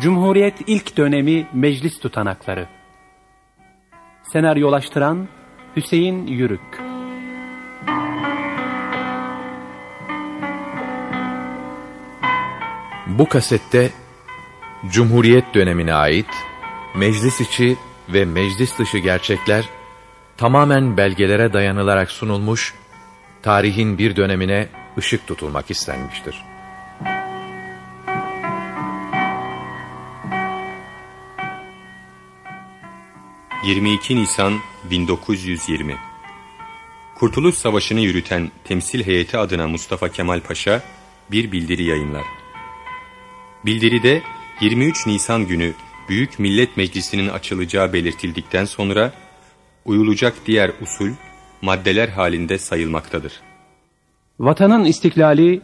Cumhuriyet ilk dönemi meclis tutanakları. Senaryolaştıran Hüseyin Yürük. Bu kasette Cumhuriyet dönemine ait meclis içi ve meclis dışı gerçekler tamamen belgelere dayanılarak sunulmuş, tarihin bir dönemine ışık tutulmak istenmiştir. 22 Nisan 1920 Kurtuluş Savaşı'nı yürüten temsil heyeti adına Mustafa Kemal Paşa bir bildiri yayınlar. Bildiride 23 Nisan günü Büyük Millet Meclisi'nin açılacağı belirtildikten sonra uyulacak diğer usul maddeler halinde sayılmaktadır. Vatanın istiklali,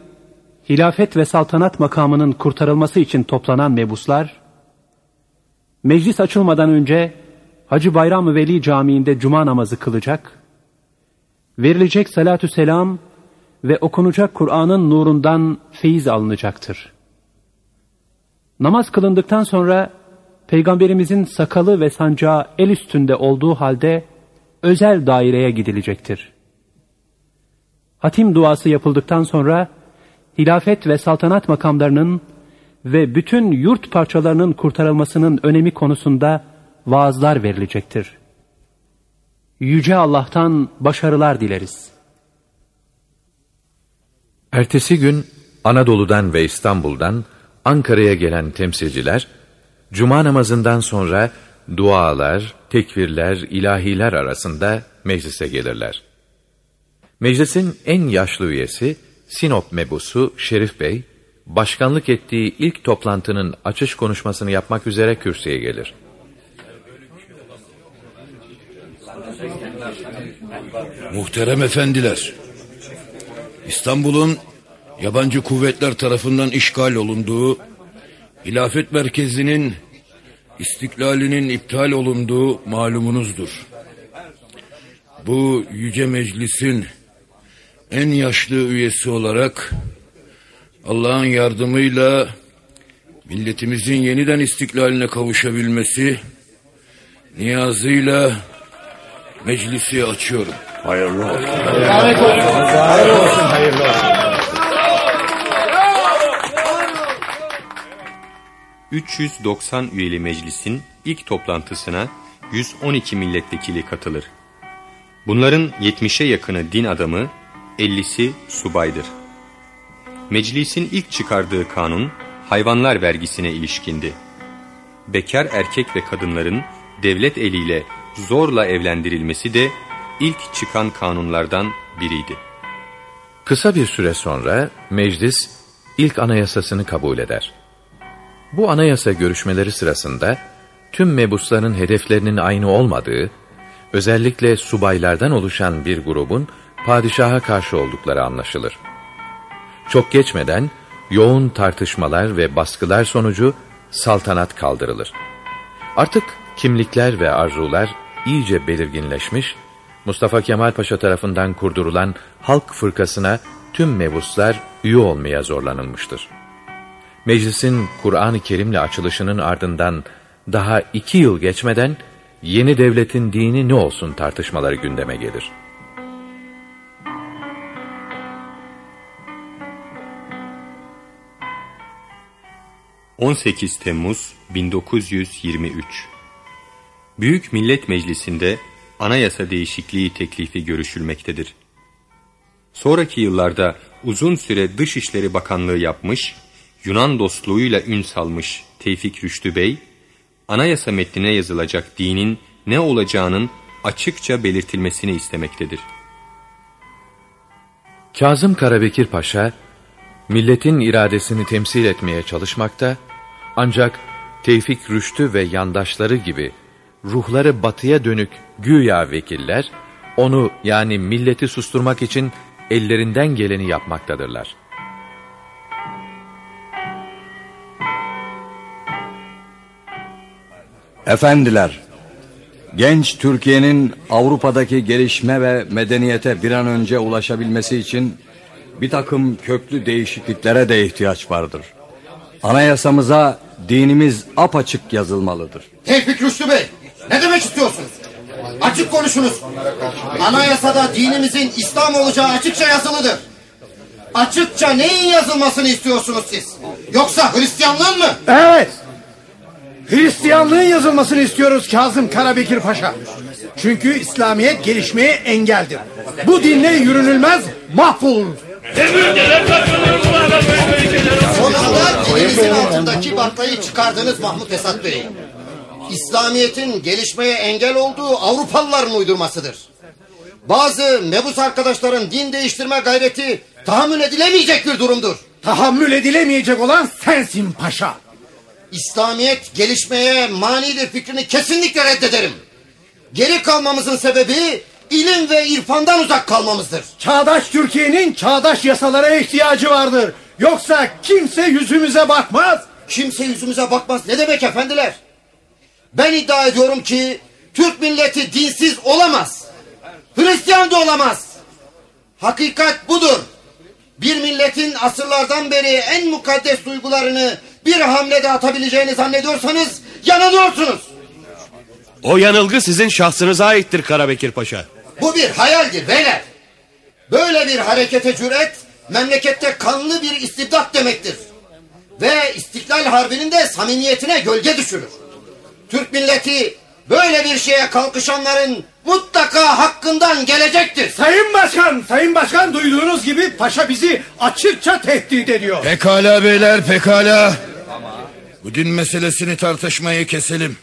hilafet ve saltanat makamının kurtarılması için toplanan mebuslar, meclis açılmadan önce Hacı Bayram Veli Camii'nde cuma namazı kılacak, verilecek salatü selam ve okunacak Kur'an'ın nurundan feyiz alınacaktır. Namaz kılındıktan sonra Peygamberimizin sakalı ve sancağı el üstünde olduğu halde özel daireye gidilecektir. Hatim duası yapıldıktan sonra hilafet ve saltanat makamlarının ve bütün yurt parçalarının kurtarılmasının önemi konusunda vaazlar verilecektir. Yüce Allah'tan başarılar dileriz. Ertesi gün Anadolu'dan ve İstanbul'dan Ankara'ya gelen temsilciler, Cuma namazından sonra dualar, tekvirler, ilahiler arasında meclise gelirler. Meclisin en yaşlı üyesi Sinop mebusu Şerif Bey, başkanlık ettiği ilk toplantının açış konuşmasını yapmak üzere kürsüye gelir. Muhterem efendiler, İstanbul'un yabancı kuvvetler tarafından işgal olunduğu, hilafet merkezinin istiklalinin iptal olunduğu malumunuzdur. Bu yüce meclisin en yaşlı üyesi olarak Allah'ın yardımıyla milletimizin yeniden istiklaline kavuşabilmesi niyazıyla meclisi açıyorum. Hayırlı olsun. Hayırlı olsun. Hayırlı olsun. 390 üyeli meclisin ilk toplantısına 112 milletvekili katılır. Bunların 70'e yakını din adamı, 50'si subaydır. Meclisin ilk çıkardığı kanun hayvanlar vergisine ilişkindi. Bekar erkek ve kadınların devlet eliyle zorla evlendirilmesi de ilk çıkan kanunlardan biriydi. Kısa bir süre sonra meclis ilk anayasasını kabul eder. Bu anayasa görüşmeleri sırasında tüm mebusların hedeflerinin aynı olmadığı, özellikle subaylardan oluşan bir grubun padişaha karşı oldukları anlaşılır. Çok geçmeden yoğun tartışmalar ve baskılar sonucu saltanat kaldırılır. Artık kimlikler ve arzular iyice belirginleşmiş, Mustafa Kemal Paşa tarafından kurdurulan Halk Fırkasına tüm mebuslar üye olmaya zorlanılmıştır. Meclisin Kur'an-ı Kerim'le açılışının ardından daha iki yıl geçmeden yeni devletin dini ne olsun tartışmaları gündeme gelir. ...18 Temmuz 1923 Büyük Millet Meclisi'nde anayasa değişikliği teklifi görüşülmektedir. Sonraki yıllarda uzun süre Dışişleri Bakanlığı yapmış, Yunan dostluğuyla ün salmış Tevfik Rüştü Bey, anayasa metnine yazılacak dinin ne olacağının açıkça belirtilmesini istemektedir. Kazım Karabekir Paşa, milletin iradesini temsil etmeye çalışmakta, ancak Tevfik Rüştü ve yandaşları gibi ruhları batıya dönük güya vekiller, onu yani milleti susturmak için ellerinden geleni yapmaktadırlar. Efendiler, genç Türkiye'nin Avrupa'daki gelişme ve medeniyete bir an önce ulaşabilmesi için bir takım köklü değişikliklere de ihtiyaç vardır. Anayasamıza dinimiz apaçık yazılmalıdır. Tevfik Rüştü Bey, ne demek istiyorsunuz? Açık konuşunuz. Anayasada dinimizin İslam olacağı açıkça yazılıdır. Açıkça neyin yazılmasını istiyorsunuz siz? Yoksa Hristiyanlığın mı? Evet. Hristiyanlığın yazılmasını istiyoruz Kazım Karabekir Paşa. Çünkü İslamiyet gelişmeye engeldir. Bu dinle yürünülmez mahvoluruz. Sonunda dininizin altındaki baklayı çıkardınız Mahmut Esat Bey. İslamiyet'in gelişmeye engel olduğu Avrupalıların uydurmasıdır. Bazı mebus arkadaşların din değiştirme gayreti tahammül edilemeyecek bir durumdur. Tahammül edilemeyecek olan sensin paşa. İslamiyet gelişmeye manidir fikrini kesinlikle reddederim. Geri kalmamızın sebebi ilim ve irfandan uzak kalmamızdır. Çağdaş Türkiye'nin çağdaş yasalara ihtiyacı vardır. Yoksa kimse yüzümüze bakmaz. Kimse yüzümüze bakmaz. Ne demek efendiler? Ben iddia ediyorum ki Türk milleti dinsiz olamaz. Hristiyan da olamaz. Hakikat budur. Bir milletin asırlardan beri en mukaddes duygularını bir hamlede atabileceğini zannediyorsanız yanılıyorsunuz. O yanılgı sizin şahsınıza aittir Karabekir Paşa. Bu bir hayaldir beyler. Böyle bir harekete cüret memlekette kanlı bir istibdat demektir. Ve İstiklal Harbi'nin de samimiyetine gölge düşürür. Türk milleti böyle bir şeye kalkışanların mutlaka hakkından gelecektir. Sayın Başkan, Sayın Başkan duyduğunuz gibi paşa bizi açıkça tehdit ediyor. Pekala beyler pekala. Bu din meselesini tartışmayı keselim.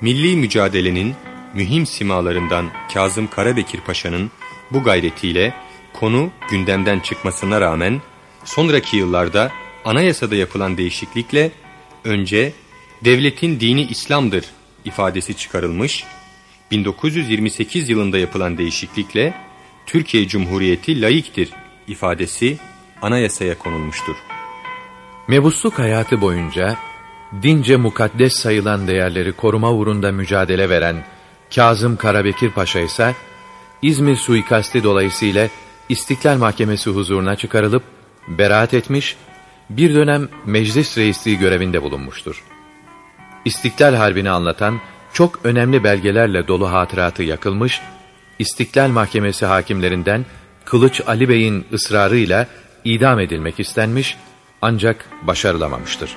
Milli mücadelenin mühim simalarından Kazım Karabekir Paşa'nın bu gayretiyle konu gündemden çıkmasına rağmen sonraki yıllarda anayasada yapılan değişiklikle önce devletin dini İslam'dır ifadesi çıkarılmış, 1928 yılında yapılan değişiklikle Türkiye Cumhuriyeti laiktir ifadesi anayasaya konulmuştur. Mebusluk hayatı boyunca dince mukaddes sayılan değerleri koruma uğrunda mücadele veren Kazım Karabekir Paşa ise İzmir suikasti dolayısıyla İstiklal Mahkemesi huzuruna çıkarılıp beraat etmiş, bir dönem meclis reisliği görevinde bulunmuştur. İstiklal Harbi'ni anlatan çok önemli belgelerle dolu hatıratı yakılmış, İstiklal Mahkemesi hakimlerinden Kılıç Ali Bey'in ısrarıyla idam edilmek istenmiş ancak başarılamamıştır.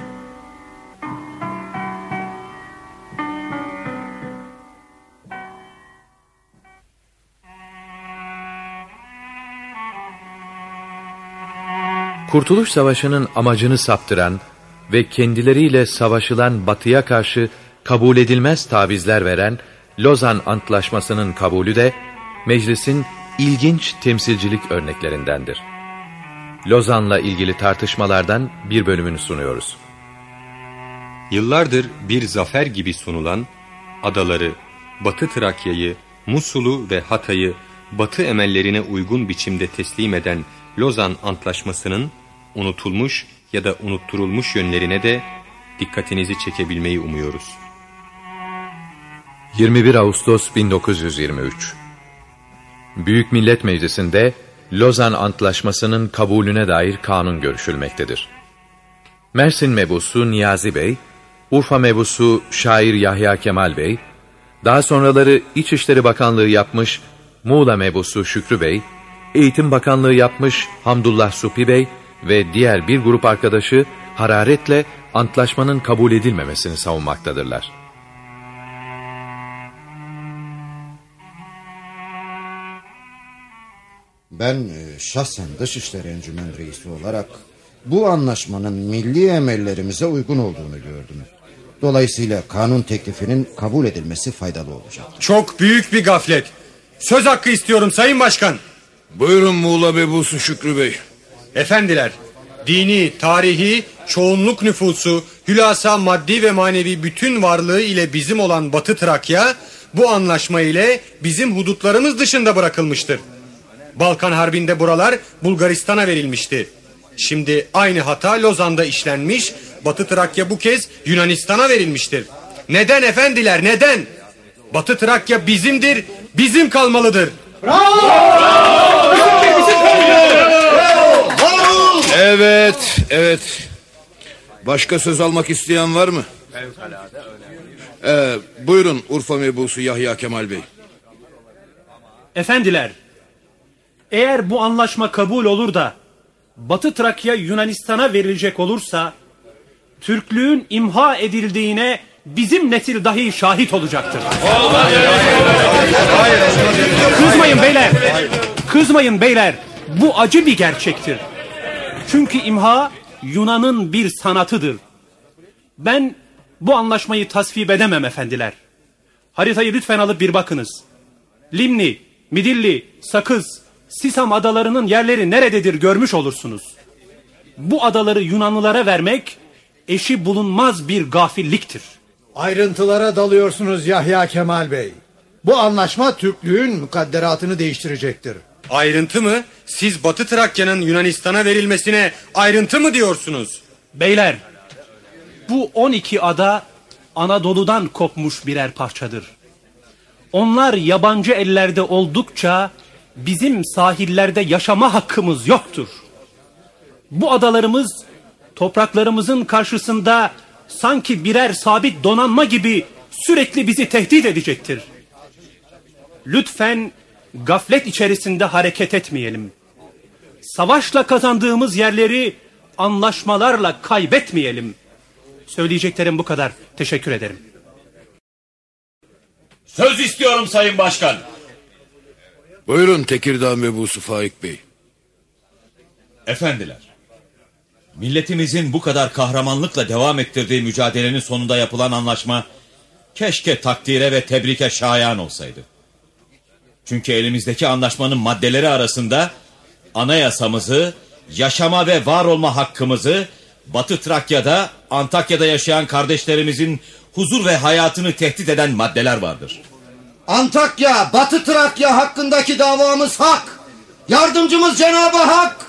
Kurtuluş Savaşı'nın amacını saptıran ve kendileriyle savaşılan batıya karşı kabul edilmez tavizler veren Lozan Antlaşması'nın kabulü de meclisin ilginç temsilcilik örneklerindendir. Lozan'la ilgili tartışmalardan bir bölümünü sunuyoruz. Yıllardır bir zafer gibi sunulan adaları, Batı Trakya'yı, Musul'u ve Hatay'ı Batı emellerine uygun biçimde teslim eden Lozan Antlaşması'nın unutulmuş ya da unutturulmuş yönlerine de dikkatinizi çekebilmeyi umuyoruz. 21 Ağustos 1923 Büyük Millet Meclisi'nde Lozan Antlaşması'nın kabulüne dair kanun görüşülmektedir. Mersin Mebusu Niyazi Bey, Urfa Mebusu Şair Yahya Kemal Bey, daha sonraları İçişleri Bakanlığı yapmış Muğla Mebusu Şükrü Bey, Eğitim Bakanlığı yapmış Hamdullah Supi Bey ve diğer bir grup arkadaşı hararetle antlaşmanın kabul edilmemesini savunmaktadırlar. Ben e, şahsen Dışişleri Encümen Reisi olarak bu anlaşmanın milli emellerimize uygun olduğunu gördüm. Dolayısıyla kanun teklifinin kabul edilmesi faydalı olacak. Çok büyük bir gaflet. Söz hakkı istiyorum Sayın Başkan. Buyurun Muğla Bebusu Şükrü Bey. Efendiler, dini, tarihi, çoğunluk nüfusu, hülasa maddi ve manevi bütün varlığı ile bizim olan Batı Trakya, bu anlaşma ile bizim hudutlarımız dışında bırakılmıştır. Balkan Harbi'nde buralar Bulgaristan'a verilmişti. Şimdi aynı hata Lozan'da işlenmiş, Batı Trakya bu kez Yunanistan'a verilmiştir. Neden efendiler, neden? Batı Trakya bizimdir, bizim kalmalıdır. Evet, evet. Başka söz almak isteyen var mı? Ee, buyurun Urfa mebusu Yahya Kemal Bey. Efendiler, eğer bu anlaşma kabul olur da Batı Trakya Yunanistan'a verilecek olursa Türklüğün imha edildiğine bizim nesil dahi şahit olacaktır. Kızmayın beyler. Kızmayın beyler. Bu acı bir gerçektir. Çünkü imha Yunan'ın bir sanatıdır. Ben bu anlaşmayı tasvip edemem efendiler. Haritayı lütfen alıp bir bakınız. Limni, Midilli, Sakız, Sisam adalarının yerleri nerededir görmüş olursunuz. Bu adaları Yunanlılara vermek eşi bulunmaz bir gafilliktir. Ayrıntılara dalıyorsunuz Yahya Kemal Bey. Bu anlaşma Türklüğün mukadderatını değiştirecektir. Ayrıntı mı? Siz Batı Trakya'nın Yunanistan'a verilmesine ayrıntı mı diyorsunuz? Beyler, bu 12 ada Anadolu'dan kopmuş birer parçadır. Onlar yabancı ellerde oldukça bizim sahillerde yaşama hakkımız yoktur. Bu adalarımız topraklarımızın karşısında sanki birer sabit donanma gibi sürekli bizi tehdit edecektir. Lütfen gaflet içerisinde hareket etmeyelim. Savaşla kazandığımız yerleri anlaşmalarla kaybetmeyelim. Söyleyeceklerim bu kadar. Teşekkür ederim. Söz istiyorum Sayın Başkan. Buyurun Tekirdağ mebusu Faik Bey. Efendiler, milletimizin bu kadar kahramanlıkla devam ettirdiği mücadelenin sonunda yapılan anlaşma keşke takdire ve tebrike şayan olsaydı. Çünkü elimizdeki anlaşmanın maddeleri arasında anayasamızı, yaşama ve var olma hakkımızı, Batı Trakya'da, Antakya'da yaşayan kardeşlerimizin huzur ve hayatını tehdit eden maddeler vardır. Antakya, Batı Trakya hakkındaki davamız hak. Yardımcımız Cenab-ı Hak.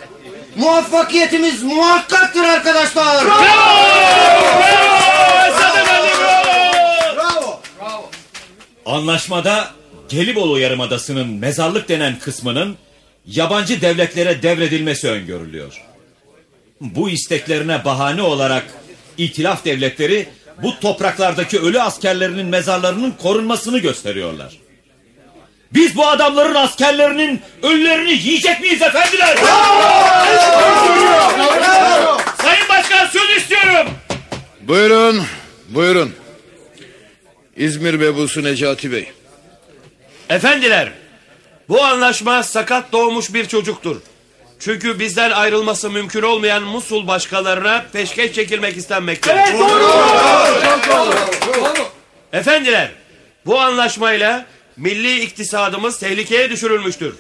Muvaffakiyetimiz muhakkaktır arkadaşlar. Anlaşmada Gelibolu Yarımadası'nın mezarlık denen kısmının yabancı devletlere devredilmesi öngörülüyor. Bu isteklerine bahane olarak itilaf devletleri bu topraklardaki ölü askerlerinin mezarlarının korunmasını gösteriyorlar. Biz bu adamların askerlerinin ölülerini yiyecek miyiz efendiler? Sayın Başkan söz istiyorum. Buyurun, buyurun. İzmir mebusu Necati Bey. Efendiler, bu anlaşma sakat doğmuş bir çocuktur. Çünkü bizden ayrılması mümkün olmayan Musul başkalarına peşkeş çekilmek istenmektedir. Evet, doğru. Efendiler, bu anlaşmayla milli iktisadımız tehlikeye düşürülmüştür.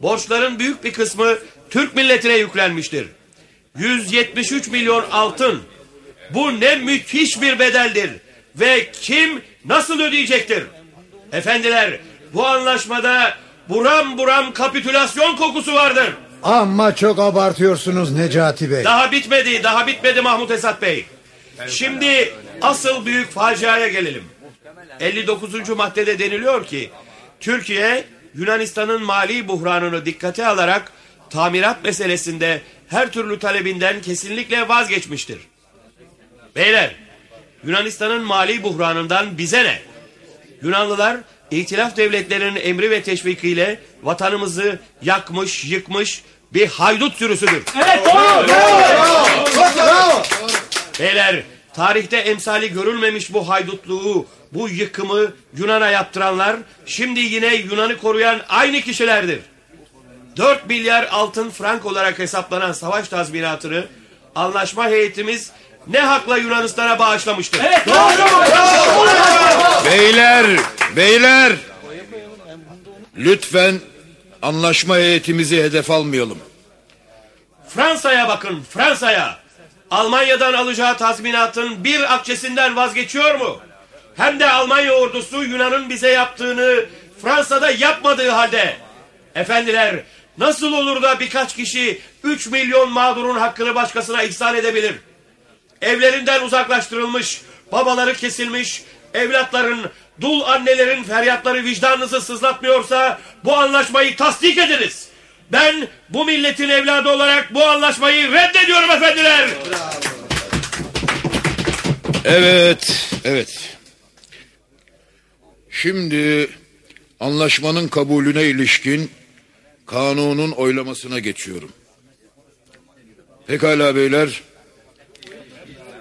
Borçların büyük bir kısmı Türk milletine yüklenmiştir. 173 milyon altın. Bu ne müthiş bir bedeldir. Ve kim nasıl ödeyecektir? Efendiler, bu anlaşmada buram buram kapitülasyon kokusu vardır. Ama çok abartıyorsunuz Necati Bey. Daha bitmedi, daha bitmedi Mahmut Esat Bey. Şimdi asıl büyük faciaya gelelim. 59. maddede deniliyor ki Türkiye Yunanistan'ın mali buhranını dikkate alarak tamirat meselesinde her türlü talebinden kesinlikle vazgeçmiştir. Beyler, Yunanistan'ın mali buhranından bize ne? Yunanlılar İtilaf devletlerinin emri ve teşvikiyle vatanımızı yakmış, yıkmış bir haydut sürüsüdür. Evet doğru. Bravo. Bravo. Beyler tarihte emsali görülmemiş bu haydutluğu, bu yıkımı Yunan'a yaptıranlar şimdi yine Yunan'ı koruyan aynı kişilerdir. 4 milyar altın frank olarak hesaplanan savaş tazminatını anlaşma heyetimiz ne hakla Yunanistan'a bağışlamıştır? Evet doğru. Beyler, beyler. Lütfen anlaşma heyetimizi hedef almayalım. Fransa'ya bakın Fransa'ya. Almanya'dan alacağı tazminatın bir akçesinden vazgeçiyor mu? Hem de Almanya ordusu Yunan'ın bize yaptığını Fransa'da yapmadığı halde. Efendiler nasıl olur da birkaç kişi 3 milyon mağdurun hakkını başkasına ihsan edebilir? Evlerinden uzaklaştırılmış, babaları kesilmiş, evlatların, dul annelerin feryatları vicdanınızı sızlatmıyorsa bu anlaşmayı tasdik ediniz. Ben bu milletin evladı olarak bu anlaşmayı reddediyorum efendiler. Evet, evet. Şimdi anlaşmanın kabulüne ilişkin kanunun oylamasına geçiyorum. Pekala beyler.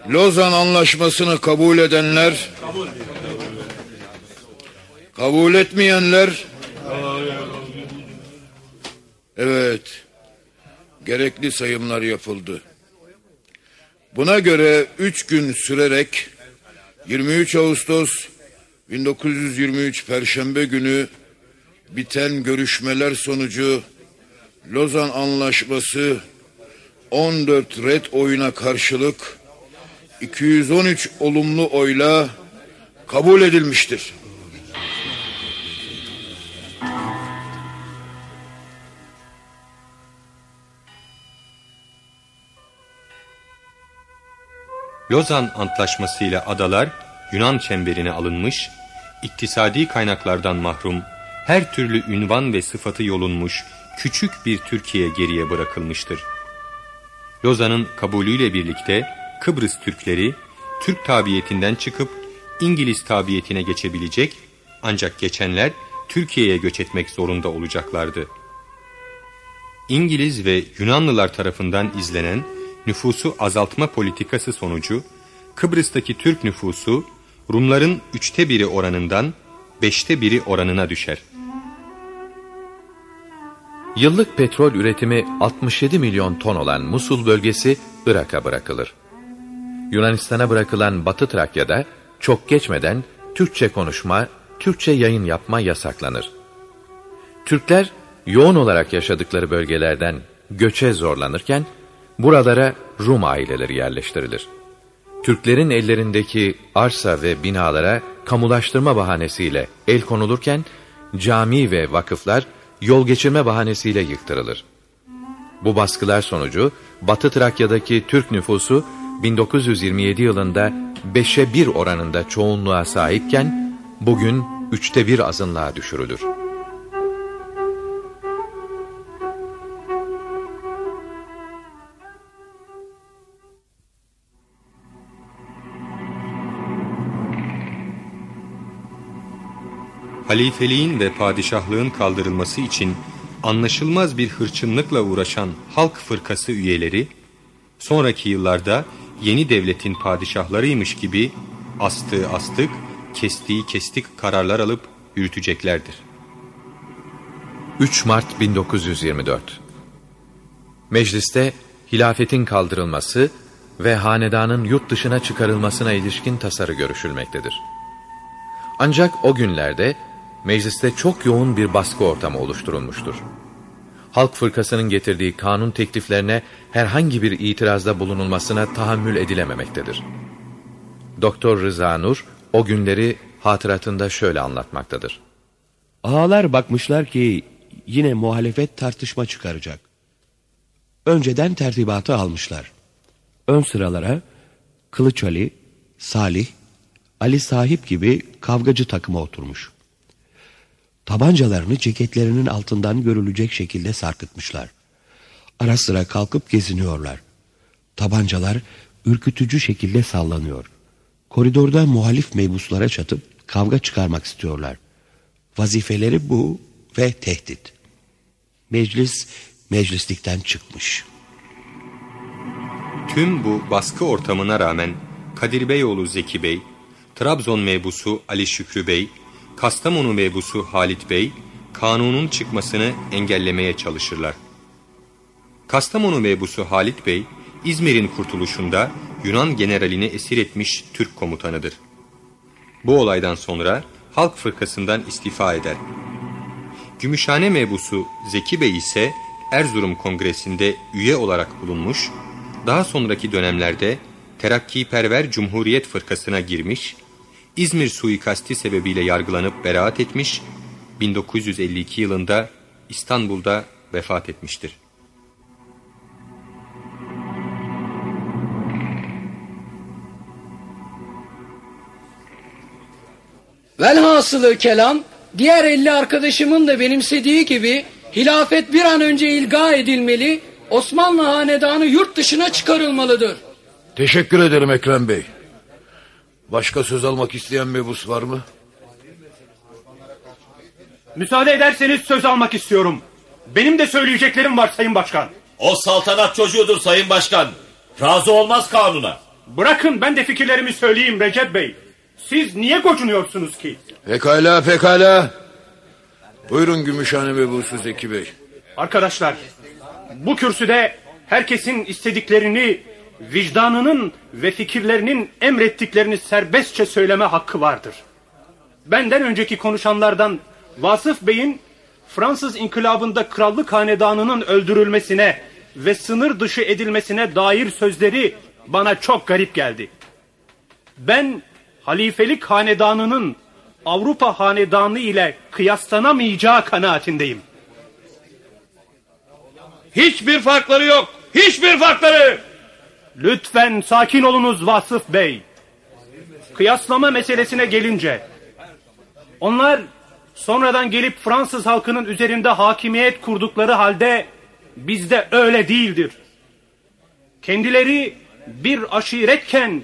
Lozan Anlaşması'nı kabul edenler, kabul etmeyenler, evet, gerekli sayımlar yapıldı. Buna göre üç gün sürerek 23 Ağustos 1923 Perşembe günü biten görüşmeler sonucu Lozan Anlaşması 14 red oyuna karşılık 213 olumlu oyla kabul edilmiştir. Lozan Antlaşması ile adalar Yunan çemberine alınmış, iktisadi kaynaklardan mahrum, her türlü ünvan ve sıfatı yolunmuş küçük bir Türkiye geriye bırakılmıştır. Lozan'ın kabulüyle birlikte Kıbrıs Türkleri Türk tabiyetinden çıkıp İngiliz tabiyetine geçebilecek ancak geçenler Türkiye'ye göç etmek zorunda olacaklardı. İngiliz ve Yunanlılar tarafından izlenen nüfusu azaltma politikası sonucu Kıbrıs'taki Türk nüfusu Rumların üçte biri oranından beşte biri oranına düşer. Yıllık petrol üretimi 67 milyon ton olan Musul bölgesi Irak'a bırakılır. Yunanistan'a bırakılan Batı Trakya'da çok geçmeden Türkçe konuşma, Türkçe yayın yapma yasaklanır. Türkler yoğun olarak yaşadıkları bölgelerden göçe zorlanırken buralara Rum aileleri yerleştirilir. Türklerin ellerindeki arsa ve binalara kamulaştırma bahanesiyle el konulurken cami ve vakıflar yol geçirme bahanesiyle yıktırılır. Bu baskılar sonucu Batı Trakya'daki Türk nüfusu 1927 yılında 5'e 1 oranında çoğunluğa sahipken bugün 3'te 1 azınlığa düşürülür. Halifeliğin ve padişahlığın kaldırılması için anlaşılmaz bir hırçınlıkla uğraşan halk fırkası üyeleri, sonraki yıllarda yeni devletin padişahlarıymış gibi astığı astık, kestiği kestik kararlar alıp yürüteceklerdir. 3 Mart 1924 Mecliste hilafetin kaldırılması ve hanedanın yurt dışına çıkarılmasına ilişkin tasarı görüşülmektedir. Ancak o günlerde mecliste çok yoğun bir baskı ortamı oluşturulmuştur. Halk fırkasının getirdiği kanun tekliflerine herhangi bir itirazda bulunulmasına tahammül edilememektedir. Doktor Rıza Nur o günleri hatıratında şöyle anlatmaktadır. Ağalar bakmışlar ki yine muhalefet tartışma çıkaracak. Önceden tertibatı almışlar. Ön sıralara Kılıç Ali, Salih, Ali Sahip gibi kavgacı takıma oturmuş. Tabancalarını ceketlerinin altından görülecek şekilde sarkıtmışlar. Ara sıra kalkıp geziniyorlar. Tabancalar ürkütücü şekilde sallanıyor. Koridorda muhalif meybuslara çatıp kavga çıkarmak istiyorlar. Vazifeleri bu ve tehdit. Meclis meclislikten çıkmış. Tüm bu baskı ortamına rağmen Kadir Beyoğlu Zeki Bey, Trabzon mebusu Ali Şükrü Bey, Kastamonu mebusu Halit Bey, kanunun çıkmasını engellemeye çalışırlar. Kastamonu mebusu Halit Bey, İzmir'in kurtuluşunda Yunan generalini esir etmiş Türk komutanıdır. Bu olaydan sonra halk fırkasından istifa eder. Gümüşhane mebusu Zeki Bey ise Erzurum Kongresi'nde üye olarak bulunmuş, daha sonraki dönemlerde Terakkiperver Cumhuriyet Fırkası'na girmiş İzmir suikasti sebebiyle yargılanıp beraat etmiş, 1952 yılında İstanbul'da vefat etmiştir. Velhasılı kelam diğer 50 arkadaşımın da benimsediği gibi hilafet bir an önce ilga edilmeli, Osmanlı hanedanı yurt dışına çıkarılmalıdır. Teşekkür ederim Ekrem Bey. Başka söz almak isteyen mebus var mı? Müsaade ederseniz söz almak istiyorum. Benim de söyleyeceklerim var Sayın Başkan. O saltanat çocuğudur Sayın Başkan. Razı olmaz kanuna. Bırakın ben de fikirlerimi söyleyeyim Recep Bey. Siz niye gocunuyorsunuz ki? Pekala pekala. Buyurun Gümüşhane mebusu Zeki Bey. Arkadaşlar, bu kürsüde herkesin istediklerini, vicdanının ve fikirlerinin emrettiklerini serbestçe söyleme hakkı vardır. Benden önceki konuşanlardan Vasıf Bey'in Fransız inkılabında krallık hanedanının öldürülmesine ve sınır dışı edilmesine dair sözleri bana çok garip geldi. Ben halifelik hanedanının Avrupa hanedanı ile kıyaslanamayacağı kanaatindeyim. Hiçbir farkları yok. Hiçbir farkları. Lütfen sakin olunuz Vasıf Bey. Kıyaslama meselesine gelince onlar sonradan gelip Fransız halkının üzerinde hakimiyet kurdukları halde bizde öyle değildir. Kendileri bir aşiretken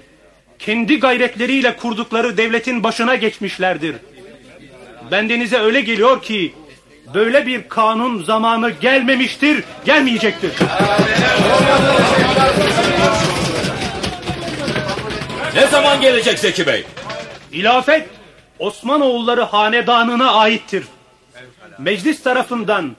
kendi gayretleriyle kurdukları devletin başına geçmişlerdir. Bendenize öyle geliyor ki böyle bir kanun zamanı gelmemiştir, gelmeyecektir. Ne zaman gelecek Zeki Bey? İlafet Osmanoğulları hanedanına aittir. Meclis tarafından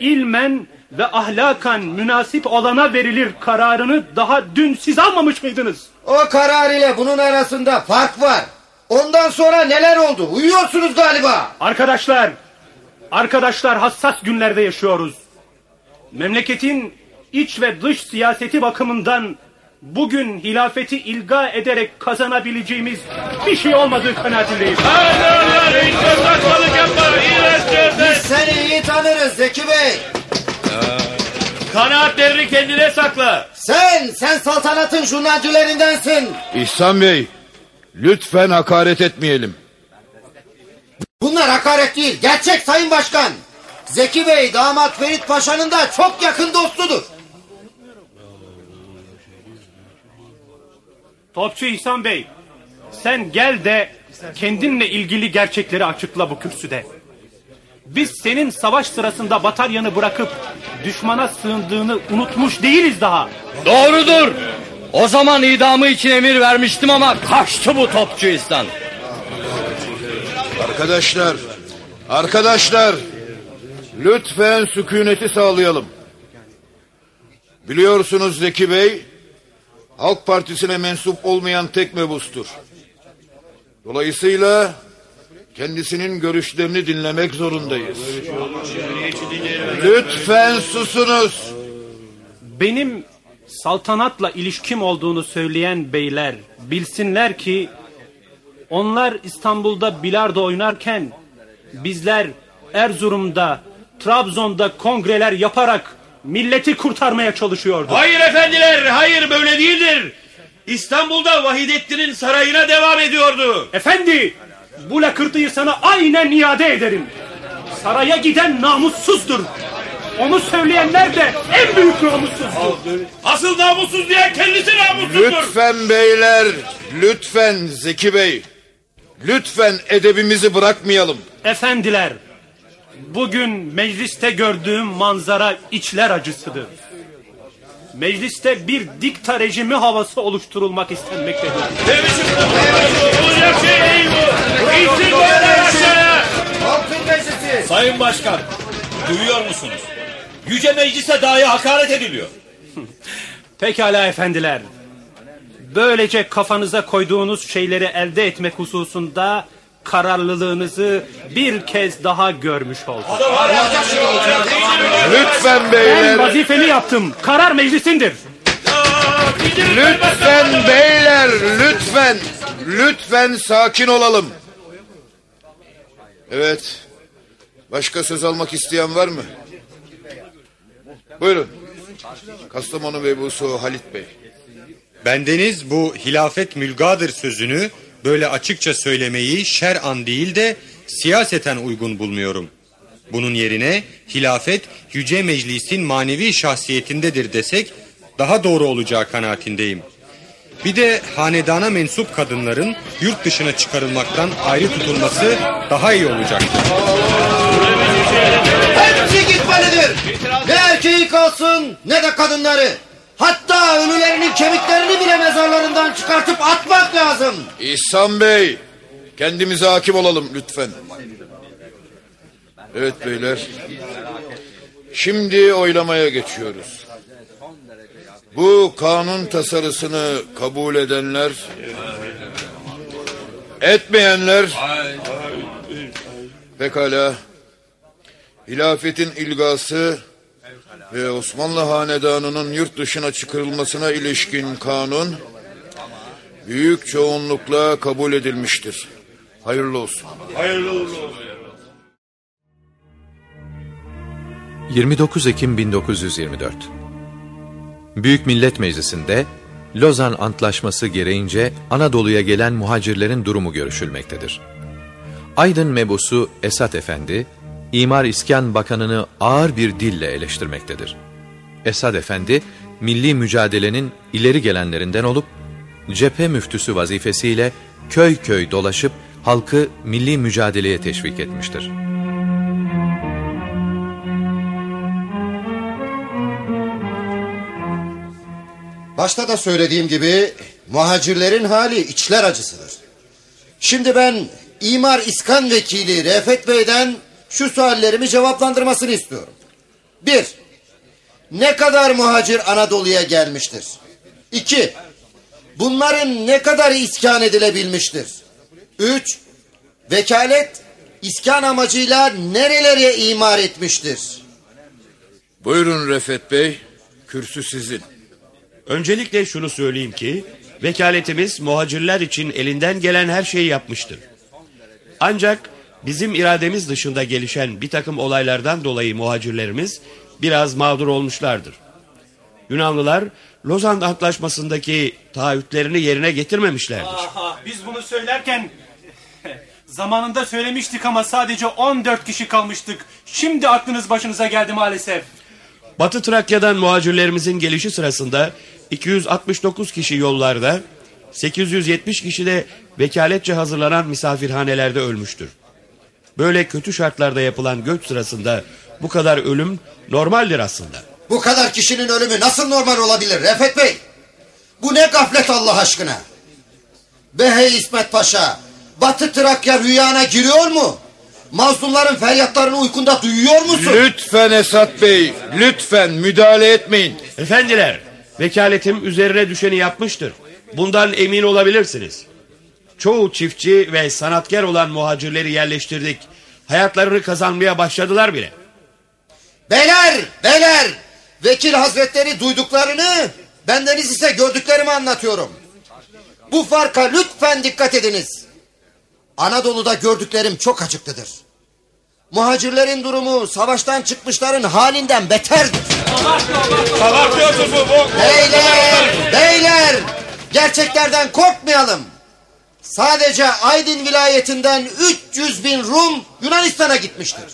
ilmen ve ahlakan münasip olana verilir kararını daha dün siz almamış mıydınız? O karar ile bunun arasında fark var. Ondan sonra neler oldu? Uyuyorsunuz galiba. Arkadaşlar, arkadaşlar hassas günlerde yaşıyoruz. Memleketin iç ve dış siyaseti bakımından bugün hilafeti ilga ederek kazanabileceğimiz bir şey olmadığı kanaatindeyim. Biz seni iyi tanırız Zeki Bey. Kanaatlerini kendine sakla. Sen, sen saltanatın jurnalcilerindensin. İhsan Bey, lütfen hakaret etmeyelim. Bunlar hakaret değil, gerçek Sayın Başkan. Zeki Bey, damat Ferit Paşa'nın da çok yakın dostudur. Topçu İhsan Bey, sen gel de kendinle ilgili gerçekleri açıkla bu kürsüde. Biz senin savaş sırasında bataryanı bırakıp düşmana sığındığını unutmuş değiliz daha. Doğrudur. O zaman idamı için emir vermiştim ama kaçtı bu topçu İhsan. Arkadaşlar, arkadaşlar, lütfen sükuneti sağlayalım. Biliyorsunuz Zeki Bey, Halk Partisi'ne mensup olmayan tek mebustur. Dolayısıyla kendisinin görüşlerini dinlemek zorundayız. Lütfen susunuz. Benim saltanatla ilişkim olduğunu söyleyen beyler bilsinler ki onlar İstanbul'da bilardo oynarken bizler Erzurum'da, Trabzon'da kongreler yaparak milleti kurtarmaya çalışıyorduk. Hayır efendiler, hayır böyle değildir. İstanbul'da Vahidettin'in sarayına devam ediyordu. Efendi, bu lakırtıyı sana aynen iade ederim. Saraya giden namussuzdur. Onu söyleyenler de en büyük namussuzdur. Asıl namussuz diye kendisi namussuzdur. Lütfen beyler, lütfen Zeki Bey. Lütfen edebimizi bırakmayalım. Efendiler, bugün mecliste gördüğüm manzara içler acısıdır. Mecliste bir dikta rejimi havası oluşturulmak istenmektedir. Şey. Sayın Başkan, duyuyor musunuz? Yüce Meclis'e dahi hakaret ediliyor. Pekala efendiler. Böylece kafanıza koyduğunuz şeyleri elde etmek hususunda kararlılığınızı bir kez daha görmüş olduk. Lütfen Ben beyler. vazifemi yaptım. Karar meclisindir. Lütfen beyler, lütfen. Lütfen sakin olalım. Evet. Başka söz almak isteyen var mı? Buyurun. Kastamonu mebusu Halit Bey. Bendeniz bu hilafet mülgadır sözünü böyle açıkça söylemeyi şer'an değil de siyaseten uygun bulmuyorum. Bunun yerine hilafet yüce meclisin manevi şahsiyetindedir desek daha doğru olacağı kanaatindeyim. Bir de hanedana mensup kadınların yurt dışına çıkarılmaktan ayrı tutulması daha iyi olacaktır. Hepsi gitmelidir. Ne erkeği kalsın ne de kadınları. Hatta ölülerinin kemiklerini bile mezarlarından çıkartıp atmak lazım. İhsan Bey, kendimize hakim olalım lütfen. Evet beyler. Şimdi oylamaya geçiyoruz. Bu kanun tasarısını kabul edenler, etmeyenler, pekala, hilafetin ilgası ve Osmanlı Hanedanı'nın yurt dışına çıkarılmasına ilişkin kanun, büyük çoğunlukla kabul edilmiştir. Hayırlı olsun. Hayırlı olsun. 29 Ekim 1924 Büyük Millet Meclisi'nde Lozan Antlaşması gereğince Anadolu'ya gelen muhacirlerin durumu görüşülmektedir. Aydın mebusu Esat Efendi, İmar İskan Bakanı'nı ağır bir dille eleştirmektedir. Esad Efendi, milli mücadelenin ileri gelenlerinden olup, cephe müftüsü vazifesiyle köy köy dolaşıp halkı milli mücadeleye teşvik etmiştir. Başta da söylediğim gibi muhacirlerin hali içler acısıdır. Şimdi ben İmar İskan Vekili Refet Bey'den şu suallerimi cevaplandırmasını istiyorum. Bir, ne kadar muhacir Anadolu'ya gelmiştir? İki, bunların ne kadar iskan edilebilmiştir? Üç, vekalet iskan amacıyla nerelere imar etmiştir? Buyurun Refet Bey, kürsü sizin. Öncelikle şunu söyleyeyim ki vekaletimiz muhacirler için elinden gelen her şeyi yapmıştır. Ancak bizim irademiz dışında gelişen bir takım olaylardan dolayı muhacirlerimiz biraz mağdur olmuşlardır. Yunanlılar Lozan Antlaşması'ndaki taahhütlerini yerine getirmemişlerdir. Aha, biz bunu söylerken zamanında söylemiştik ama sadece 14 kişi kalmıştık. Şimdi aklınız başınıza geldi maalesef. Batı Trakya'dan muhacirlerimizin gelişi sırasında 269 kişi yollarda, 870 kişi de vekaletçe hazırlanan misafirhanelerde ölmüştür. Böyle kötü şartlarda yapılan göç sırasında bu kadar ölüm normaldir aslında. Bu kadar kişinin ölümü nasıl normal olabilir Refet Bey? Bu ne gaflet Allah aşkına? Behey İsmet Paşa, Batı Trakya rüyana giriyor mu? Mazlumların feryatlarını uykunda duyuyor musun? Lütfen Esat Bey, lütfen müdahale etmeyin. Efendiler, vekaletim üzerine düşeni yapmıştır. Bundan emin olabilirsiniz. Çoğu çiftçi ve sanatkar olan muhacirleri yerleştirdik. Hayatlarını kazanmaya başladılar bile. Beyler, beyler! Vekil hazretleri duyduklarını, bendeniz ise gördüklerimi anlatıyorum. Bu farka lütfen dikkat ediniz. Anadolu'da gördüklerim çok acıklıdır. Muhacirlerin durumu savaştan çıkmışların halinden beterdir. Abartıyorsun bu. bu. Beyler, beyler! Gerçeklerden korkmayalım. Sadece Aydın vilayetinden 300 bin Rum Yunanistan'a gitmiştir.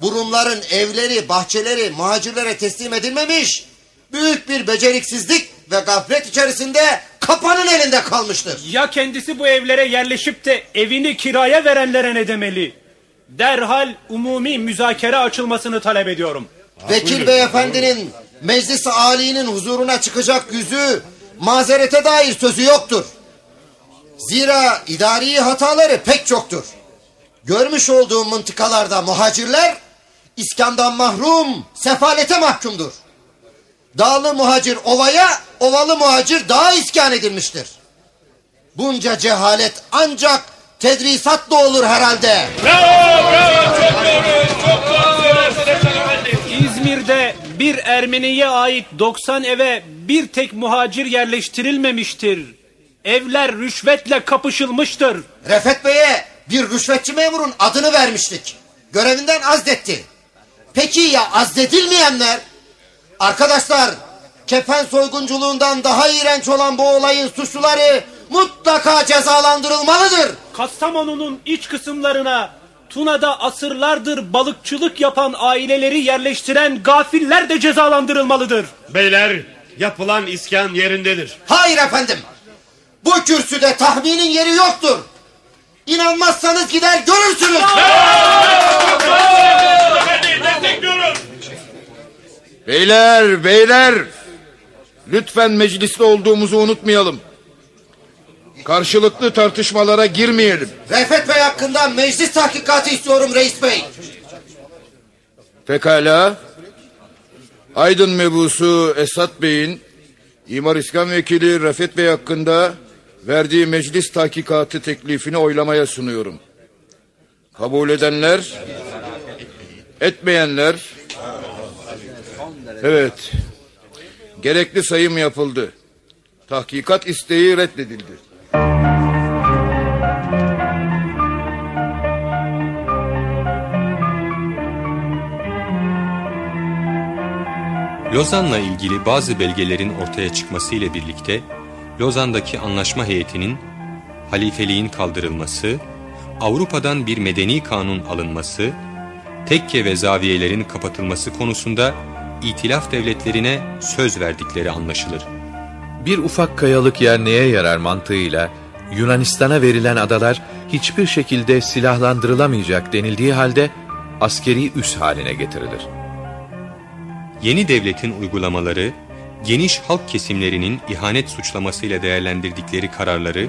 Bu Rumların evleri, bahçeleri muhacirlere teslim edilmemiş. Büyük bir beceriksizlik ve gaflet içerisinde kapanın elinde kalmıştır. Ya kendisi bu evlere yerleşip de evini kiraya verenlere ne demeli? Derhal umumi müzakere açılmasını talep ediyorum. Vekil beyefendinin meclis-i alinin huzuruna çıkacak yüzü mazerete dair sözü yoktur. Zira idari hataları pek çoktur. Görmüş olduğum mıntıkalarda muhacirler iskandan mahrum, sefalete mahkumdur. Dağlı muhacir ovaya, ovalı muhacir dağa iskan edilmiştir. Bunca cehalet ancak tedrisatla olur herhalde. Bravo, bravo, çok doğru, çok. İzmir'de bir Ermeniye ait 90 eve bir tek muhacir yerleştirilmemiştir. Evler rüşvetle kapışılmıştır. Refet Bey'e bir rüşvetçi memurun adını vermiştik. Görevinden azletti. Peki ya azledilmeyenler? Arkadaşlar, kefen soygunculuğundan daha iğrenç olan bu olayın suçluları mutlaka cezalandırılmalıdır. Kastamonu'nun iç kısımlarına Tuna'da asırlardır balıkçılık yapan aileleri yerleştiren gafiller de cezalandırılmalıdır. Beyler yapılan iskan yerindedir. Hayır efendim. Bu kürsüde tahminin yeri yoktur. İnanmazsanız gider görürsünüz. Beyler, beyler. Lütfen mecliste olduğumuzu unutmayalım. Karşılıklı tartışmalara girmeyelim. Refet Bey hakkında meclis tahkikatı istiyorum reis bey. Pekala. Aydın mebusu Esat Bey'in İmar İskan Vekili Refet Bey hakkında verdiği meclis tahkikatı teklifini oylamaya sunuyorum. Kabul edenler, etmeyenler. Evet. Gerekli sayım yapıldı. Tahkikat isteği reddedildi. Lozan'la ilgili bazı belgelerin ortaya çıkması ile birlikte Lozan'daki anlaşma heyetinin halifeliğin kaldırılması, Avrupa'dan bir medeni kanun alınması, tekke ve zaviyelerin kapatılması konusunda itilaf devletlerine söz verdikleri anlaşılır. Bir ufak kayalık yer neye yarar mantığıyla Yunanistan'a verilen adalar hiçbir şekilde silahlandırılamayacak denildiği halde askeri üs haline getirilir. Yeni devletin uygulamaları, geniş halk kesimlerinin ihanet suçlamasıyla değerlendirdikleri kararları,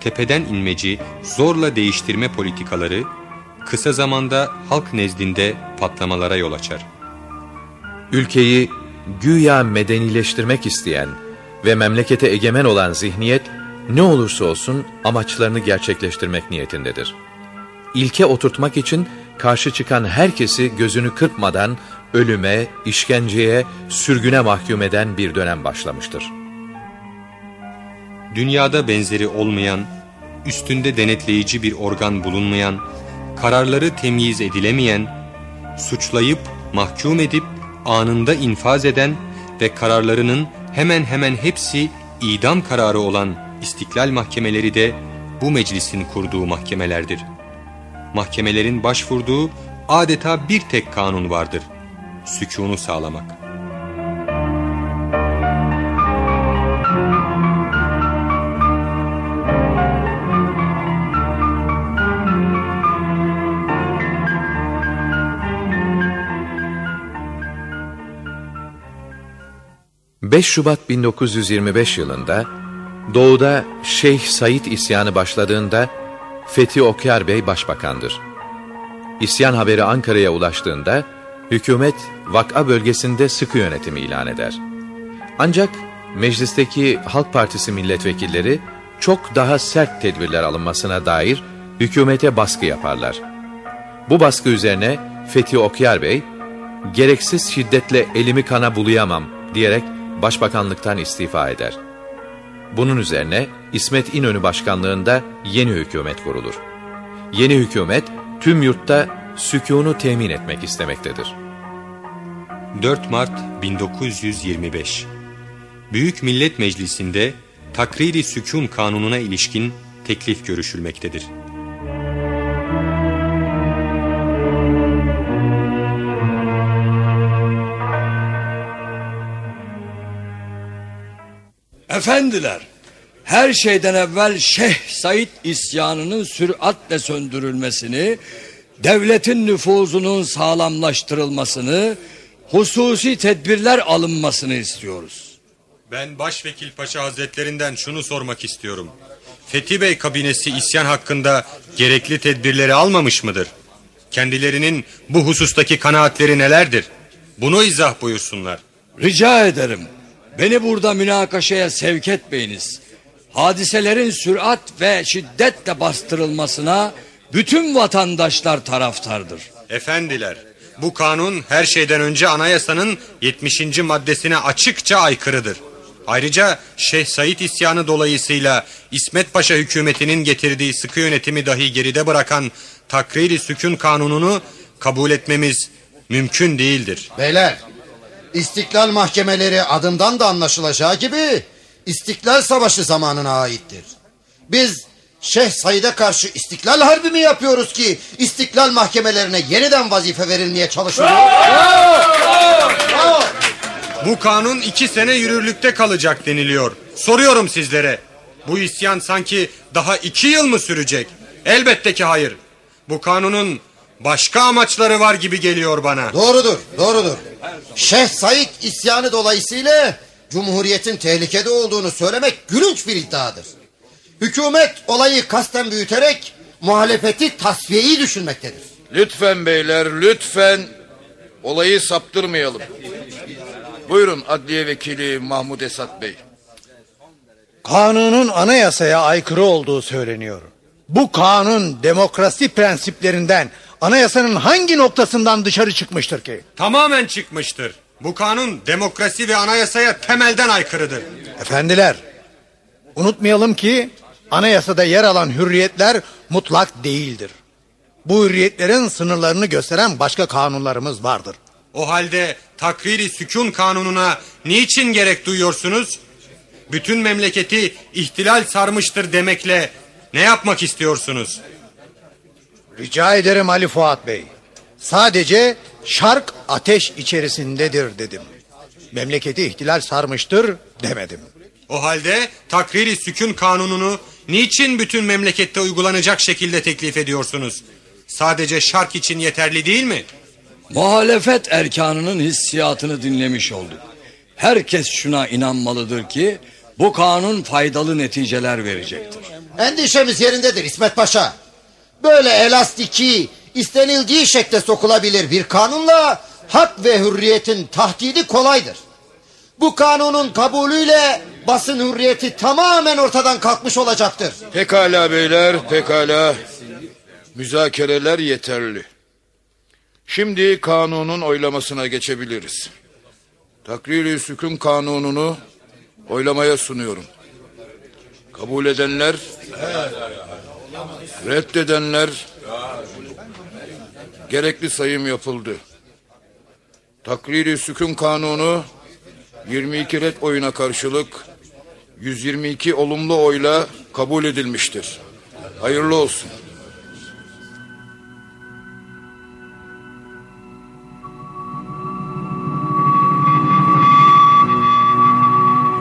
tepeden inmeci, zorla değiştirme politikaları, kısa zamanda halk nezdinde patlamalara yol açar. Ülkeyi güya medenileştirmek isteyen ve memlekete egemen olan zihniyet ne olursa olsun amaçlarını gerçekleştirmek niyetindedir. İlke oturtmak için karşı çıkan herkesi gözünü kırpmadan ölüme, işkenceye, sürgüne mahkum eden bir dönem başlamıştır. Dünyada benzeri olmayan, üstünde denetleyici bir organ bulunmayan, kararları temyiz edilemeyen, suçlayıp mahkum edip anında infaz eden ve kararlarının hemen hemen hepsi idam kararı olan istiklal mahkemeleri de bu meclisin kurduğu mahkemelerdir. Mahkemelerin başvurduğu adeta bir tek kanun vardır. Sükûnu sağlamak. ...5 Şubat 1925 yılında... ...doğuda Şeyh Said isyanı başladığında... ...Fethi Okyar Bey başbakandır. İsyan haberi Ankara'ya ulaştığında... ...hükümet vak'a bölgesinde sıkı yönetimi ilan eder. Ancak meclisteki Halk Partisi milletvekilleri... ...çok daha sert tedbirler alınmasına dair... ...hükümete baskı yaparlar. Bu baskı üzerine Fethi Okyar Bey... ...gereksiz şiddetle elimi kana bulayamam diyerek başbakanlıktan istifa eder. Bunun üzerine İsmet İnönü başkanlığında yeni hükümet kurulur. Yeni hükümet tüm yurtta sükûnu temin etmek istemektedir. 4 Mart 1925 Büyük Millet Meclisi'nde Takriri Sükun Kanunu'na ilişkin teklif görüşülmektedir. Efendiler, her şeyden evvel Şeyh Said isyanının süratle söndürülmesini, devletin nüfuzunun sağlamlaştırılmasını, hususi tedbirler alınmasını istiyoruz. Ben Başvekil Paşa Hazretlerinden şunu sormak istiyorum. Fethi Bey kabinesi isyan hakkında gerekli tedbirleri almamış mıdır? Kendilerinin bu husustaki kanaatleri nelerdir? Bunu izah buyursunlar. Rica ederim. Beni burada münakaşaya sevk etmeyiniz. Hadiselerin sürat ve şiddetle bastırılmasına bütün vatandaşlar taraftardır. Efendiler, bu kanun her şeyden önce anayasanın 70. maddesine açıkça aykırıdır. Ayrıca Şeyh Said isyanı dolayısıyla İsmet Paşa hükümetinin getirdiği sıkı yönetimi dahi geride bırakan takriri sükun kanununu kabul etmemiz mümkün değildir. Beyler, İstiklal mahkemeleri adından da anlaşılacağı gibi İstiklal Savaşı zamanına aittir. Biz Şeyh Said'e karşı istiklal harbi mi yapıyoruz ki istiklal mahkemelerine yeniden vazife verilmeye çalışılıyor? Bu kanun iki sene yürürlükte kalacak deniliyor. Soruyorum sizlere. Bu isyan sanki daha iki yıl mı sürecek? Elbette ki hayır. Bu kanunun başka amaçları var gibi geliyor bana. Doğrudur, doğrudur. Şeyh Said isyanı dolayısıyla Cumhuriyetin tehlikede olduğunu söylemek gülünç bir iddiadır. Hükümet olayı kasten büyüterek muhalefeti tasfiyeyi düşünmektedir. Lütfen beyler lütfen olayı saptırmayalım. Buyurun adliye vekili Mahmud Esat Bey. Kanunun anayasaya aykırı olduğu söyleniyor. Bu kanun demokrasi prensiplerinden anayasanın hangi noktasından dışarı çıkmıştır ki? Tamamen çıkmıştır. Bu kanun demokrasi ve anayasaya temelden aykırıdır. Efendiler, unutmayalım ki anayasada yer alan hürriyetler mutlak değildir. Bu hürriyetlerin sınırlarını gösteren başka kanunlarımız vardır. O halde takriri sükun kanununa niçin gerek duyuyorsunuz? Bütün memleketi ihtilal sarmıştır demekle ne yapmak istiyorsunuz? Rica ederim Ali Fuat Bey. Sadece şark ateş içerisindedir dedim. Memleketi ihtilal sarmıştır demedim. O halde takriri sükun kanununu niçin bütün memlekette uygulanacak şekilde teklif ediyorsunuz? Sadece şark için yeterli değil mi? Muhalefet erkanının hissiyatını dinlemiş olduk. Herkes şuna inanmalıdır ki bu kanun faydalı neticeler verecektir. Endişemiz yerindedir İsmet Paşa. Böyle elastiki istenildiği şekle sokulabilir bir kanunla hak ve hürriyetin tahdidi kolaydır. Bu kanunun kabulüyle basın hürriyeti tamamen ortadan kalkmış olacaktır. Pekala beyler pekala. Müzakereler yeterli. Şimdi kanunun oylamasına geçebiliriz. Takriri sükun kanununu oylamaya sunuyorum. Kabul edenler, reddedenler, gerekli sayım yapıldı. Takriri sükun kanunu 22 red oyuna karşılık 122 olumlu oyla kabul edilmiştir. Hayırlı olsun.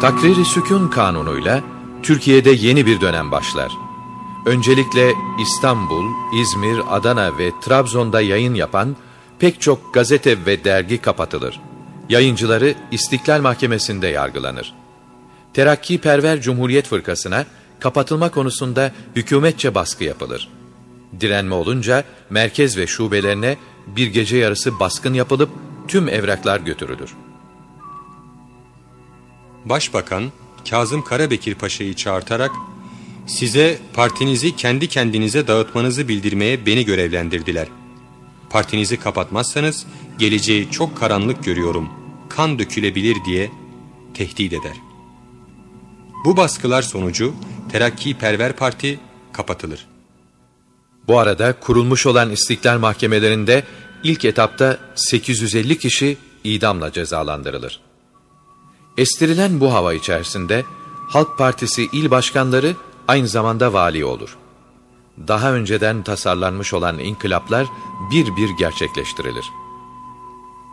Takriri Sükun Kanunu'yla Türkiye'de yeni bir dönem başlar. Öncelikle İstanbul, İzmir, Adana ve Trabzon'da yayın yapan pek çok gazete ve dergi kapatılır. Yayıncıları İstiklal Mahkemesi'nde yargılanır. Terakkiperver Cumhuriyet Fırkası'na kapatılma konusunda hükümetçe baskı yapılır. Direnme olunca merkez ve şubelerine bir gece yarısı baskın yapılıp tüm evraklar götürülür. Başbakan Kazım Karabekir Paşa'yı çağırtarak size partinizi kendi kendinize dağıtmanızı bildirmeye beni görevlendirdiler. Partinizi kapatmazsanız geleceği çok karanlık görüyorum, kan dökülebilir diye tehdit eder. Bu baskılar sonucu Terakki Perver Parti kapatılır. Bu arada kurulmuş olan istiklal mahkemelerinde ilk etapta 850 kişi idamla cezalandırılır. Estirilen bu hava içerisinde Halk Partisi il başkanları aynı zamanda vali olur. Daha önceden tasarlanmış olan inkılaplar bir bir gerçekleştirilir.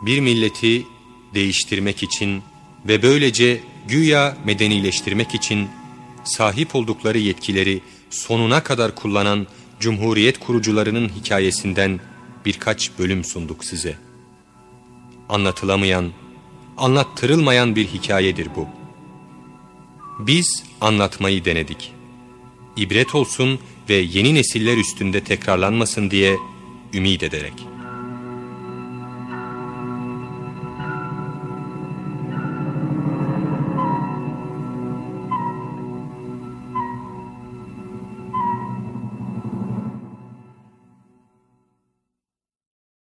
Bir milleti değiştirmek için ve böylece güya medenileştirmek için sahip oldukları yetkileri sonuna kadar kullanan Cumhuriyet kurucularının hikayesinden birkaç bölüm sunduk size. Anlatılamayan, anlattırılmayan bir hikayedir bu. Biz anlatmayı denedik. İbret olsun ve yeni nesiller üstünde tekrarlanmasın diye ümit ederek.